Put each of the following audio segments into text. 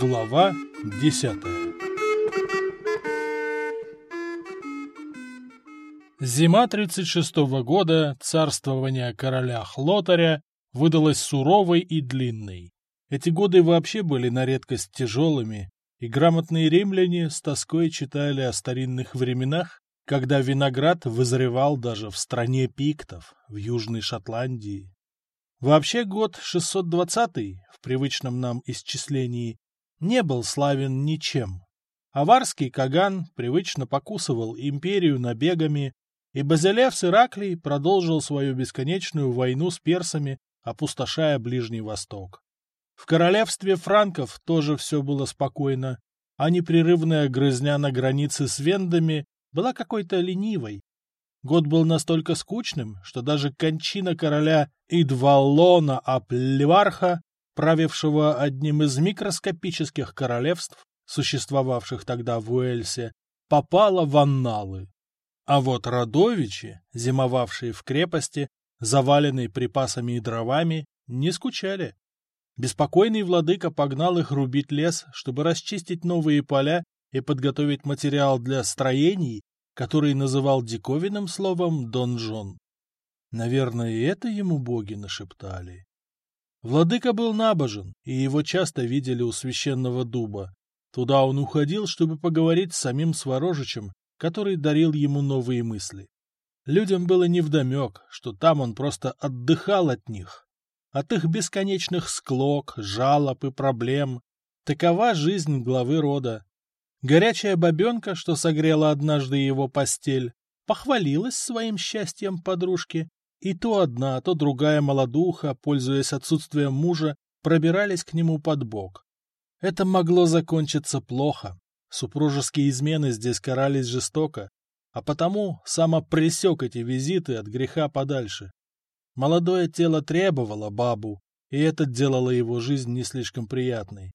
Глава десятая Зима 36-го года царствования короля Хлотаря выдалась суровой и длинной. Эти годы вообще были на редкость тяжелыми, и грамотные римляне с тоской читали о старинных временах, когда виноград вызревал даже в стране пиктов, в Южной Шотландии. Вообще год 620 в привычном нам исчислении не был славен ничем. Аварский Каган привычно покусывал империю набегами, и Базилевс Ираклий продолжил свою бесконечную войну с персами, опустошая Ближний Восток. В королевстве франков тоже все было спокойно, а непрерывная грызня на границе с вендами была какой-то ленивой. Год был настолько скучным, что даже кончина короля Идвалона Аплеварха, правившего одним из микроскопических королевств, существовавших тогда в Уэльсе, попала в анналы. А вот родовичи, зимовавшие в крепости, заваленной припасами и дровами, не скучали. Беспокойный владыка погнал их рубить лес, чтобы расчистить новые поля и подготовить материал для строений, который называл диковинным словом «донжон». Наверное, это ему боги нашептали. Владыка был набожен, и его часто видели у священного дуба. Туда он уходил, чтобы поговорить с самим Сворожичем, который дарил ему новые мысли. Людям было невдомек, что там он просто отдыхал от них, от их бесконечных склок, жалоб и проблем. Такова жизнь главы рода. Горячая бабенка, что согрела однажды его постель, похвалилась своим счастьем подружки, и то одна, то другая молодуха, пользуясь отсутствием мужа, пробирались к нему под бок. Это могло закончиться плохо. Супружеские измены здесь карались жестоко, а потому само пресек эти визиты от греха подальше. Молодое тело требовало бабу, и это делало его жизнь не слишком приятной.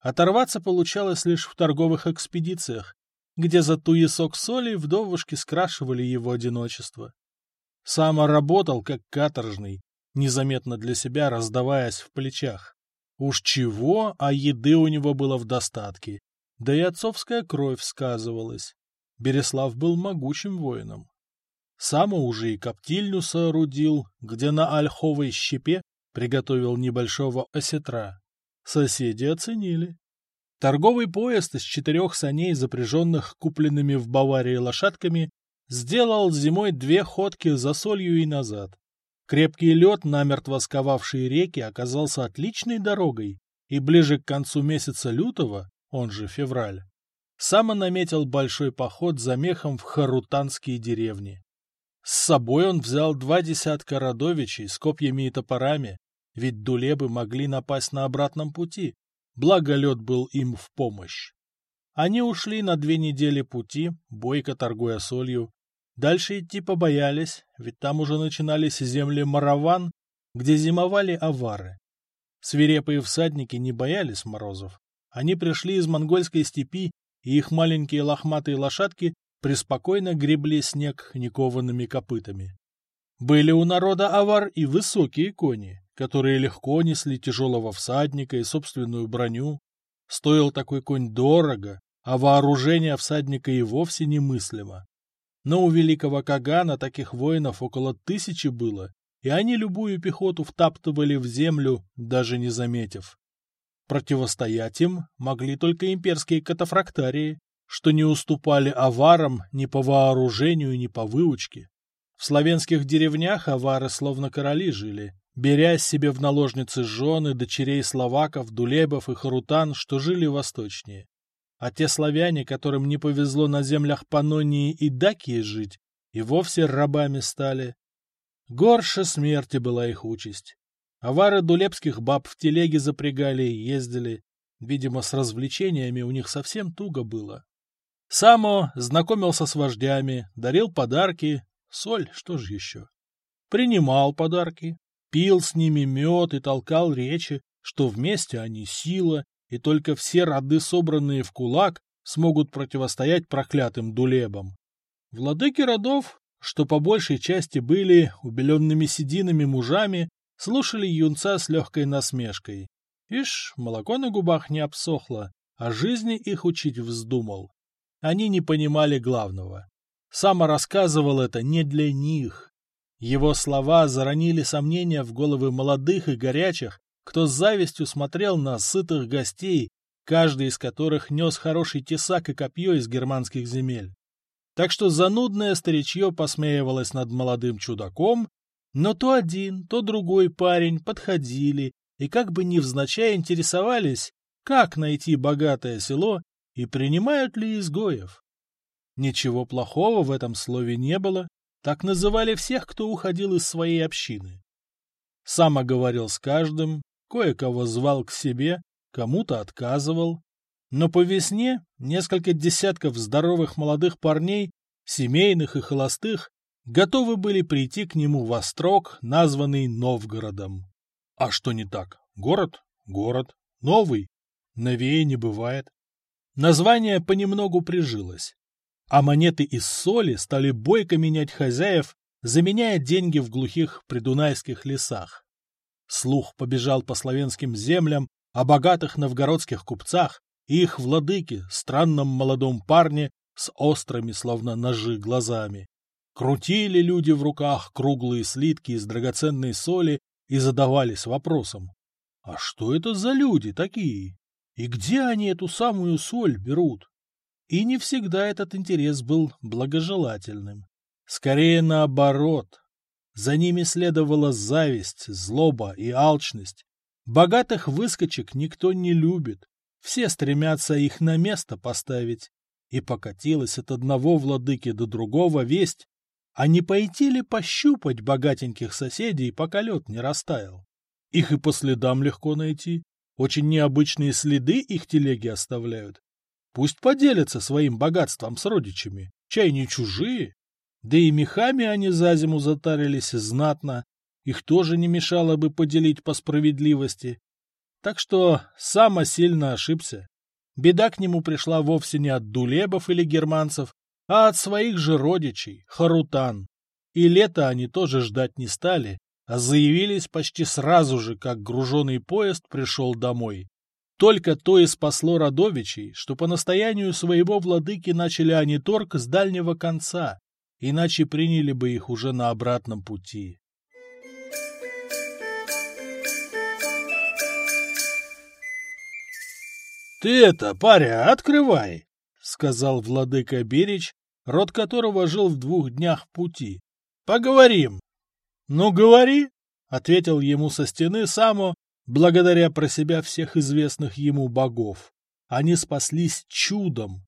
Оторваться получалось лишь в торговых экспедициях, где за туесок соли вдовушки скрашивали его одиночество. Сам работал как каторжный, незаметно для себя раздаваясь в плечах. Уж чего, а еды у него было в достатке, да и отцовская кровь сказывалась. Береслав был могучим воином. Сам уже и коптильню соорудил, где на ольховой щепе приготовил небольшого осетра. Соседи оценили. Торговый поезд из четырех саней, запряженных купленными в Баварии лошадками, сделал зимой две ходки за солью и назад. Крепкий лед, намертво сковавший реки, оказался отличной дорогой, и ближе к концу месяца лютого, он же февраль, Сама наметил большой поход за мехом в харутанские деревни. С собой он взял два десятка родовичей с копьями и топорами, ведь дулебы могли напасть на обратном пути, благо лед был им в помощь. Они ушли на две недели пути, бойко торгуя солью. Дальше идти побоялись, ведь там уже начинались земли Мараван, где зимовали авары. Свирепые всадники не боялись морозов. Они пришли из монгольской степи и их маленькие лохматые лошадки преспокойно гребли снег никованными копытами. Были у народа авар и высокие кони, которые легко несли тяжелого всадника и собственную броню. Стоил такой конь дорого, а вооружение всадника и вовсе немыслимо. Но у великого Кагана таких воинов около тысячи было, и они любую пехоту втаптывали в землю, даже не заметив. Противостоять им могли только имперские катафрактарии, что не уступали аварам ни по вооружению, ни по выучке. В славянских деревнях авары словно короли жили, беря себе в наложницы жены дочерей словаков, дулебов и харутан, что жили восточнее. А те славяне, которым не повезло на землях Панонии и Дакии жить, и вовсе рабами стали. Горше смерти была их участь. Авары дулепских баб в телеге запрягали и ездили. Видимо, с развлечениями у них совсем туго было. Само знакомился с вождями, дарил подарки. Соль, что же еще? Принимал подарки, пил с ними мед и толкал речи, что вместе они сила, и только все роды, собранные в кулак, смогут противостоять проклятым дулебам. Владыки родов, что по большей части были убеленными сединами мужами, слушали юнца с легкой насмешкой. Ишь, молоко на губах не обсохло, а жизни их учить вздумал. Они не понимали главного. Сама рассказывал это не для них. Его слова заронили сомнения в головы молодых и горячих, кто с завистью смотрел на сытых гостей, каждый из которых нес хороший тесак и копье из германских земель. Так что занудное старичье посмеивалось над молодым чудаком, но то один, то другой парень подходили и как бы невзначай интересовались, как найти богатое село и принимают ли изгоев. Ничего плохого в этом слове не было, так называли всех, кто уходил из своей общины. Сам говорил с каждым, кое-кого звал к себе, кому-то отказывал. Но по весне несколько десятков здоровых молодых парней, семейных и холостых, готовы были прийти к нему в острог, названный Новгородом. А что не так? Город? Город. Новый? Новее не бывает. Название понемногу прижилось. А монеты из соли стали бойко менять хозяев, заменяя деньги в глухих придунайских лесах. Слух побежал по славянским землям о богатых новгородских купцах и их владыке, странном молодом парне с острыми, словно ножи, глазами. Крутили люди в руках круглые слитки из драгоценной соли и задавались вопросом, а что это за люди такие? И где они эту самую соль берут? И не всегда этот интерес был благожелательным. Скорее наоборот. За ними следовала зависть, злоба и алчность. Богатых выскочек никто не любит. Все стремятся их на место поставить. И покатилась от одного владыки до другого весть, а не пойти ли пощупать богатеньких соседей, пока лед не растаял? Их и по следам легко найти. Очень необычные следы их телеги оставляют. Пусть поделятся своим богатством с родичами, чай не чужие. Да и мехами они за зиму затарились знатно, их тоже не мешало бы поделить по справедливости. Так что Сама сильно ошибся. Беда к нему пришла вовсе не от дулебов или германцев, а от своих же родичей, харутан. И лето они тоже ждать не стали, а заявились почти сразу же, как груженный поезд пришел домой. Только то и спасло родовичей, что по настоянию своего владыки начали они торг с дальнего конца, иначе приняли бы их уже на обратном пути. «Ты это, паря, открывай!» — сказал владыка Берич, род которого жил в двух днях пути. «Поговорим!» «Ну, говори!» — ответил ему со стены Само, благодаря про себя всех известных ему богов. Они спаслись чудом.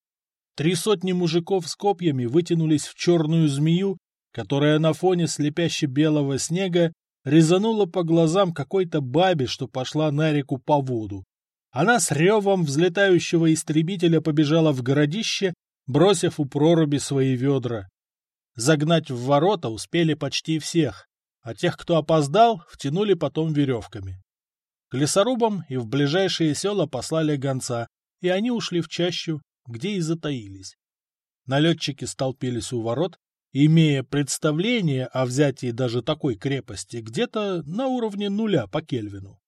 Три сотни мужиков с копьями вытянулись в черную змею, которая на фоне слепяще-белого снега резанула по глазам какой-то бабе, что пошла на реку по воду. Она с ревом взлетающего истребителя побежала в городище, бросив у проруби свои ведра. Загнать в ворота успели почти всех, а тех, кто опоздал, втянули потом веревками. К лесорубам и в ближайшие села послали гонца, и они ушли в чащу, где и затаились. Налетчики столпились у ворот, имея представление о взятии даже такой крепости где-то на уровне нуля по Кельвину.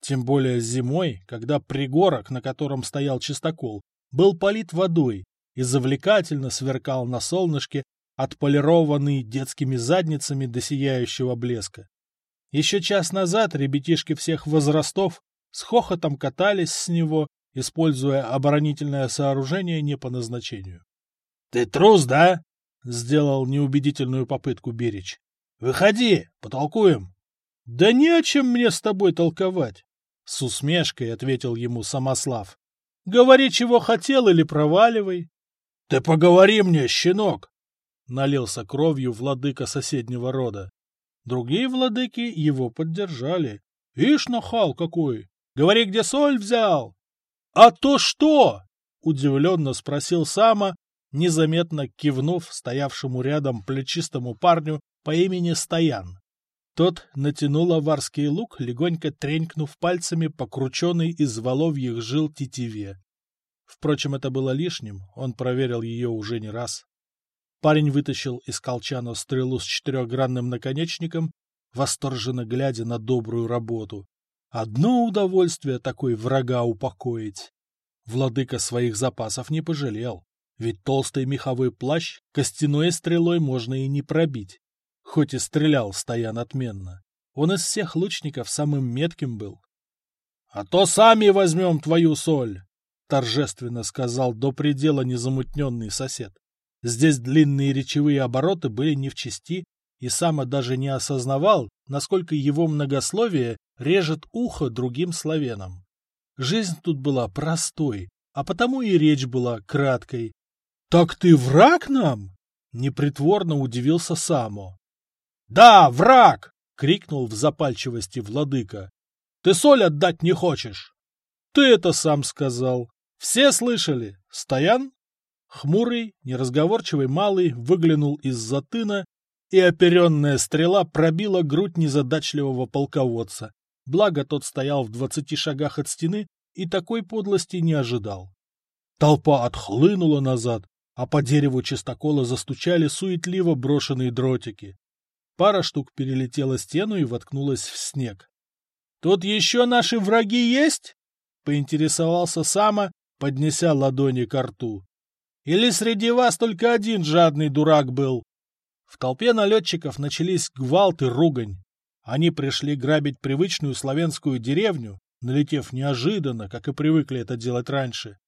Тем более зимой, когда пригорок, на котором стоял чистокол, был полит водой и завлекательно сверкал на солнышке, отполированный детскими задницами до сияющего блеска. Еще час назад ребятишки всех возрастов с хохотом катались с него, используя оборонительное сооружение не по назначению. — Ты трус, да? — сделал неубедительную попытку Берич. — Выходи, потолкуем. — Да не о чем мне с тобой толковать, — с усмешкой ответил ему Самослав. — Говори, чего хотел, или проваливай. — Ты поговори мне, щенок! — налился кровью владыка соседнего рода. Другие владыки его поддержали. «Ишь, нахал какой! Говори, где соль взял!» «А то что?» — удивленно спросил Сама, незаметно кивнув стоявшему рядом плечистому парню по имени Стоян. Тот натянул аварский лук, легонько тренькнув пальцами по крученной из воловьих жил тетиве. Впрочем, это было лишним, он проверил ее уже не раз. Парень вытащил из колчана стрелу с четырехгранным наконечником, восторженно глядя на добрую работу. Одно удовольствие такой врага упокоить. Владыка своих запасов не пожалел, ведь толстый меховой плащ костяной стрелой можно и не пробить, хоть и стрелял Стоян отменно. Он из всех лучников самым метким был. — А то сами возьмем твою соль! — торжественно сказал до предела незамутненный сосед. Здесь длинные речевые обороты были не в чести, и Сама даже не осознавал, насколько его многословие режет ухо другим славянам. Жизнь тут была простой, а потому и речь была краткой. — Так ты враг нам? — непритворно удивился Само. — Да, враг! — крикнул в запальчивости владыка. — Ты соль отдать не хочешь? — Ты это сам сказал. Все слышали? Стоян? Хмурый, неразговорчивый малый выглянул из-за тына, и оперенная стрела пробила грудь незадачливого полководца. Благо тот стоял в двадцати шагах от стены и такой подлости не ожидал. Толпа отхлынула назад, а по дереву чистокола застучали суетливо брошенные дротики. Пара штук перелетела стену и воткнулась в снег. — Тут еще наши враги есть? — поинтересовался Сама, поднеся ладони к рту. Или среди вас только один жадный дурак был? В толпе налетчиков начались гвалт и ругань. Они пришли грабить привычную славянскую деревню, налетев неожиданно, как и привыкли это делать раньше.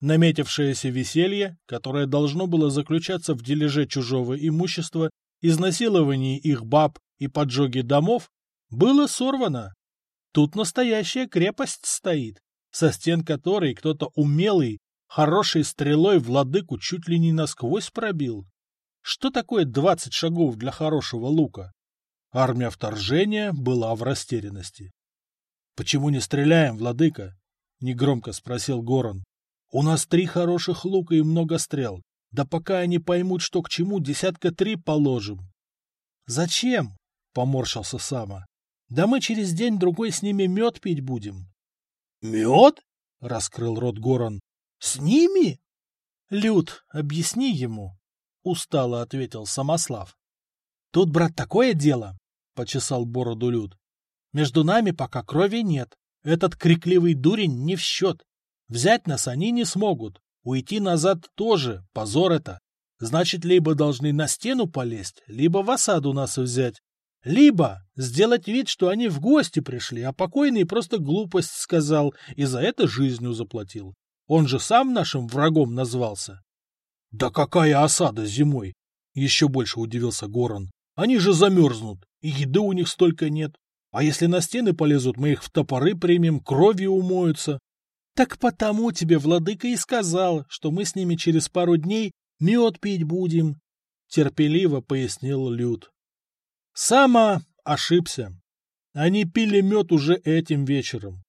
Наметившееся веселье, которое должно было заключаться в дележе чужого имущества, изнасиловании их баб и поджоге домов, было сорвано. Тут настоящая крепость стоит, со стен которой кто-то умелый, хорошей стрелой владыку чуть ли не насквозь пробил. Что такое двадцать шагов для хорошего лука? Армия вторжения была в растерянности. — Почему не стреляем, владыка? — негромко спросил Горан. — У нас три хороших лука и много стрел. Да пока они поймут, что к чему, десятка три положим. — Зачем? — поморщился Сама. — Да мы через день-другой с ними мед пить будем. — Мед? — раскрыл рот Горан. — С ними? — Люд, объясни ему, — устало ответил Самослав. — Тут, брат, такое дело, — почесал бороду Люд. — Между нами пока крови нет. Этот крикливый дурень не в счет. Взять нас они не смогут. Уйти назад тоже, позор это. Значит, либо должны на стену полезть, либо в осаду нас взять. Либо сделать вид, что они в гости пришли, а покойный просто глупость сказал и за это жизнью заплатил. Он же сам нашим врагом назвался. — Да какая осада зимой? — еще больше удивился Горан. — Они же замерзнут, и еды у них столько нет. А если на стены полезут, мы их в топоры примем, кровью умоются. — Так потому тебе владыка и сказал, что мы с ними через пару дней мед пить будем, — терпеливо пояснил Люд. Сама ошибся. Они пили мед уже этим вечером.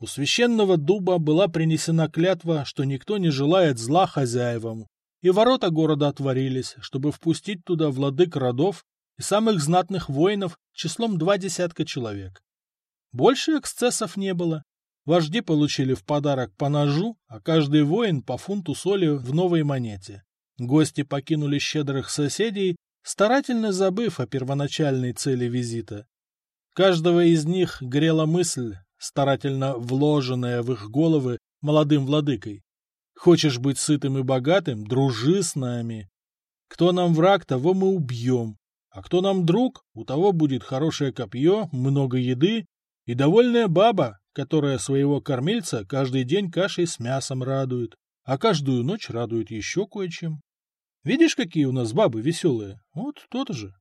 У священного дуба была принесена клятва, что никто не желает зла хозяевам, и ворота города отворились, чтобы впустить туда владык родов и самых знатных воинов числом два десятка человек. Больше эксцессов не было. Вожди получили в подарок по ножу, а каждый воин по фунту соли в новой монете. Гости покинули щедрых соседей, старательно забыв о первоначальной цели визита. Каждого из них грела мысль, старательно вложенная в их головы молодым владыкой. Хочешь быть сытым и богатым, дружи с нами. Кто нам враг, того мы убьем, а кто нам друг, у того будет хорошее копье, много еды и довольная баба, которая своего кормильца каждый день кашей с мясом радует, а каждую ночь радует еще кое-чем. Видишь, какие у нас бабы веселые? Вот то-то же.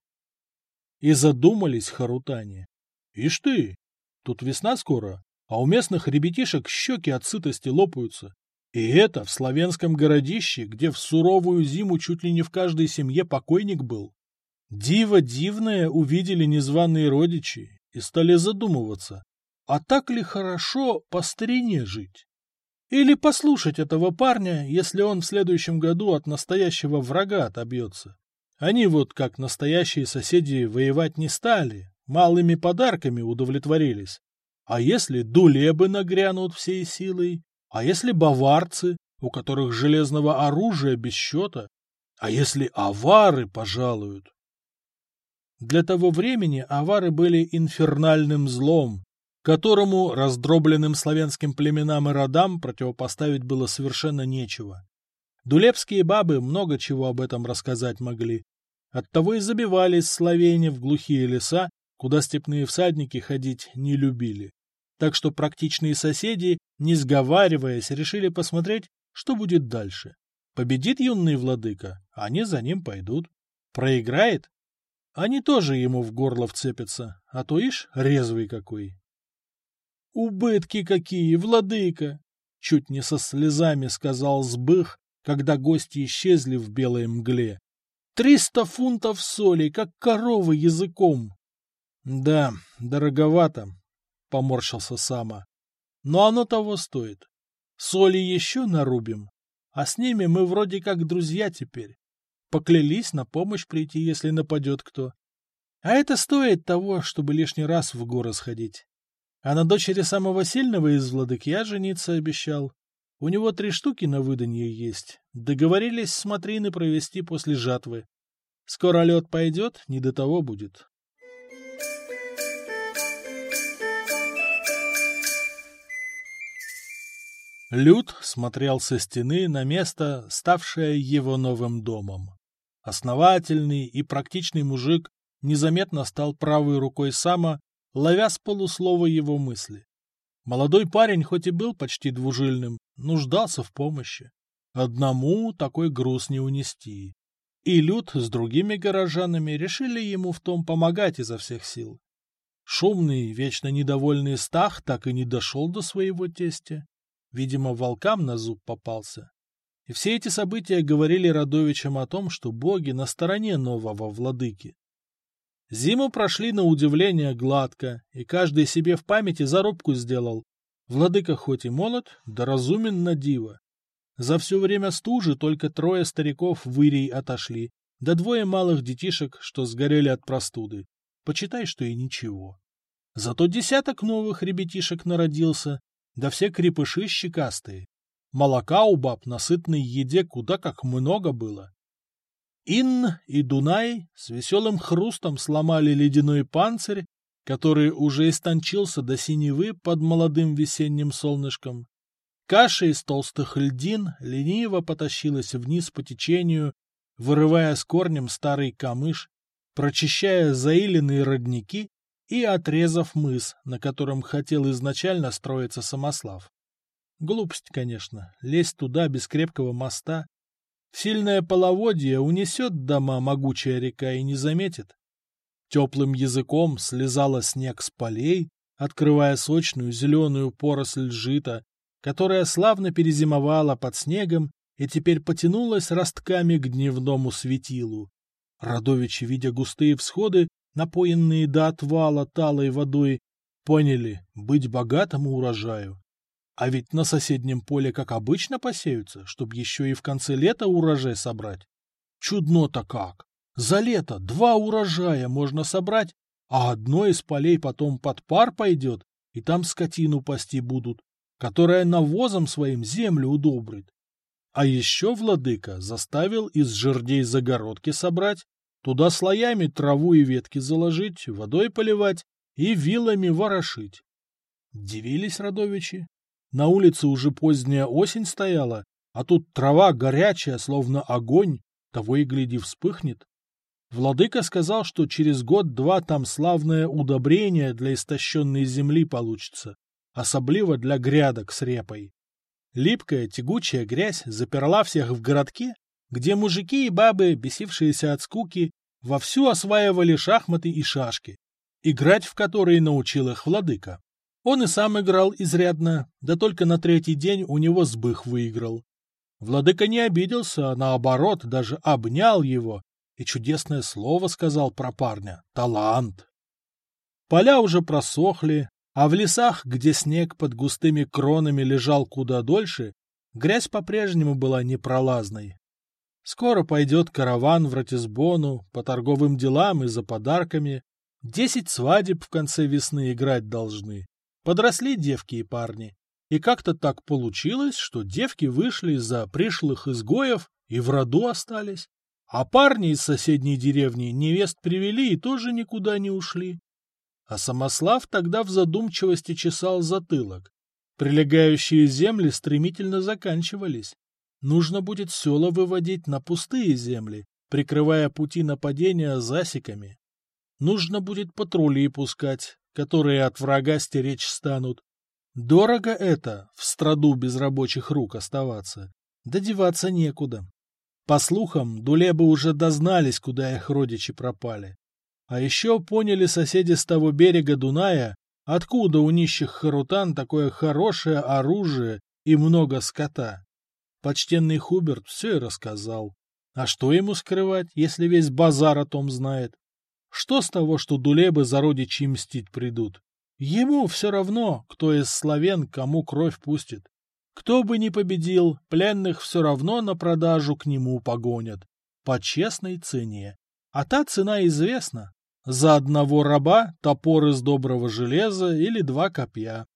И задумались харутане. Ишь ты, Тут весна скоро, а у местных ребятишек щеки от сытости лопаются. И это в славянском городище, где в суровую зиму чуть ли не в каждой семье покойник был. Диво дивное увидели незваные родичи и стали задумываться, а так ли хорошо по старине жить? Или послушать этого парня, если он в следующем году от настоящего врага отобьется? Они вот как настоящие соседи воевать не стали, малыми подарками удовлетворились. А если дулебы нагрянут всей силой? А если баварцы, у которых железного оружия без счета? А если авары пожалуют? Для того времени авары были инфернальным злом, которому раздробленным славянским племенам и родам противопоставить было совершенно нечего. Дулепские бабы много чего об этом рассказать могли. Оттого и забивались словени в глухие леса, куда степные всадники ходить не любили. Так что практичные соседи, не сговариваясь, решили посмотреть, что будет дальше. Победит юный владыка, они за ним пойдут. Проиграет? Они тоже ему в горло вцепятся, а то ишь резвый какой. «Убытки какие, владыка!» — чуть не со слезами сказал Сбых, когда гости исчезли в белой мгле. «Триста фунтов соли, как корова языком!» «Да, дороговато», — поморщился Сама. «Но оно того стоит. Соли еще нарубим, а с ними мы вроде как друзья теперь. Поклялись на помощь прийти, если нападет кто. А это стоит того, чтобы лишний раз в горы сходить. А на дочери самого сильного из владык я жениться обещал. У него три штуки на выданье есть. Договорились смотрины провести после жатвы. Скоро лед пойдет, не до того будет. Люд смотрел со стены на место, ставшее его новым домом. Основательный и практичный мужик незаметно стал правой рукой Сама, ловя с полуслова его мысли. Молодой парень, хоть и был почти двужильным, нуждался в помощи. Одному такой груз не унести. И Люд с другими горожанами решили ему в том помогать изо всех сил. Шумный, вечно недовольный Стах так и не дошел до своего тестя. Видимо, волкам на зуб попался. И все эти события говорили Радовичам о том, что боги на стороне нового владыки. Зиму прошли на удивление гладко, и каждый себе в памяти зарубку сделал. Владыка хоть и молод, да разумен на диво. За все время стужи только трое стариков в Ирий отошли, да двое малых детишек, что сгорели от простуды. Почитай, что и ничего. Зато десяток новых ребятишек народился, да все крепыши щекастые. Молока у баб на сытной еде куда как много было. Ин и Дунай с веселым хрустом сломали ледяной панцирь, который уже истончился до синевы под молодым весенним солнышком. Каша из толстых льдин лениво потащилась вниз по течению, вырывая с корнем старый камыш, прочищая заиленные родники и отрезав мыс, на котором хотел изначально строиться самослав. Глупость, конечно, лезть туда без крепкого моста. Сильное половодье унесет дома могучая река и не заметит. Теплым языком слезала снег с полей, открывая сочную зеленую поросль жита, которая славно перезимовала под снегом и теперь потянулась ростками к дневному светилу. Радовичи, видя густые всходы, напоенные до отвала талой водой, поняли быть богатому урожаю. А ведь на соседнем поле, как обычно, посеются, чтобы еще и в конце лета урожай собрать. Чудно-то как! За лето два урожая можно собрать, а одно из полей потом под пар пойдет, и там скотину пасти будут, которая навозом своим землю удобрит. А еще владыка заставил из жердей загородки собрать, Туда слоями траву и ветки заложить, водой поливать и вилами ворошить. Дивились родовичи. На улице уже поздняя осень стояла, а тут трава горячая, словно огонь, того и гляди вспыхнет. Владыка сказал, что через год-два там славное удобрение для истощенной земли получится, особливо для грядок с репой. Липкая тягучая грязь заперла всех в городке где мужики и бабы, бесившиеся от скуки, вовсю осваивали шахматы и шашки, играть в которые научил их владыка. Он и сам играл изрядно, да только на третий день у него сбых выиграл. Владыка не обиделся, а наоборот, даже обнял его и чудесное слово сказал про парня — талант. Поля уже просохли, а в лесах, где снег под густыми кронами лежал куда дольше, грязь по-прежнему была непролазной. Скоро пойдет караван в Ратисбону по торговым делам и за подарками. Десять свадеб в конце весны играть должны. Подросли девки и парни. И как-то так получилось, что девки вышли за пришлых изгоев и в роду остались. А парни из соседней деревни невест привели и тоже никуда не ушли. А Самослав тогда в задумчивости чесал затылок. Прилегающие земли стремительно заканчивались. Нужно будет села выводить на пустые земли, прикрывая пути нападения засеками. Нужно будет патрули пускать, которые от врага стеречь станут. Дорого это, в страду без рабочих рук оставаться. Додеваться некуда. По слухам, дулебы уже дознались, куда их родичи пропали. А еще поняли соседи с того берега Дуная, откуда у нищих харутан такое хорошее оружие и много скота. Почтенный Хуберт все и рассказал. А что ему скрывать, если весь базар о том знает? Что с того, что дулебы за родичей мстить придут? Ему все равно, кто из славян кому кровь пустит. Кто бы ни победил, пленных все равно на продажу к нему погонят. По честной цене. А та цена известна. За одного раба топор из доброго железа или два копья.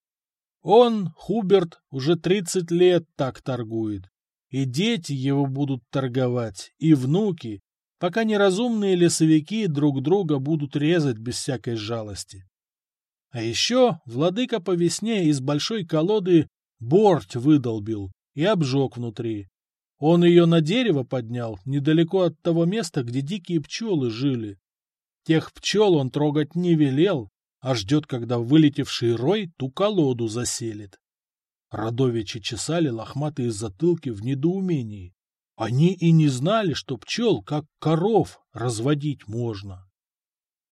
Он, Хуберт, уже тридцать лет так торгует. И дети его будут торговать, и внуки, пока неразумные лесовики друг друга будут резать без всякой жалости. А еще владыка по весне из большой колоды борть выдолбил и обжег внутри. Он ее на дерево поднял, недалеко от того места, где дикие пчелы жили. Тех пчел он трогать не велел, а ждет, когда вылетевший рой ту колоду заселит. Родовичи чесали лохматые затылки в недоумении. Они и не знали, что пчел, как коров, разводить можно.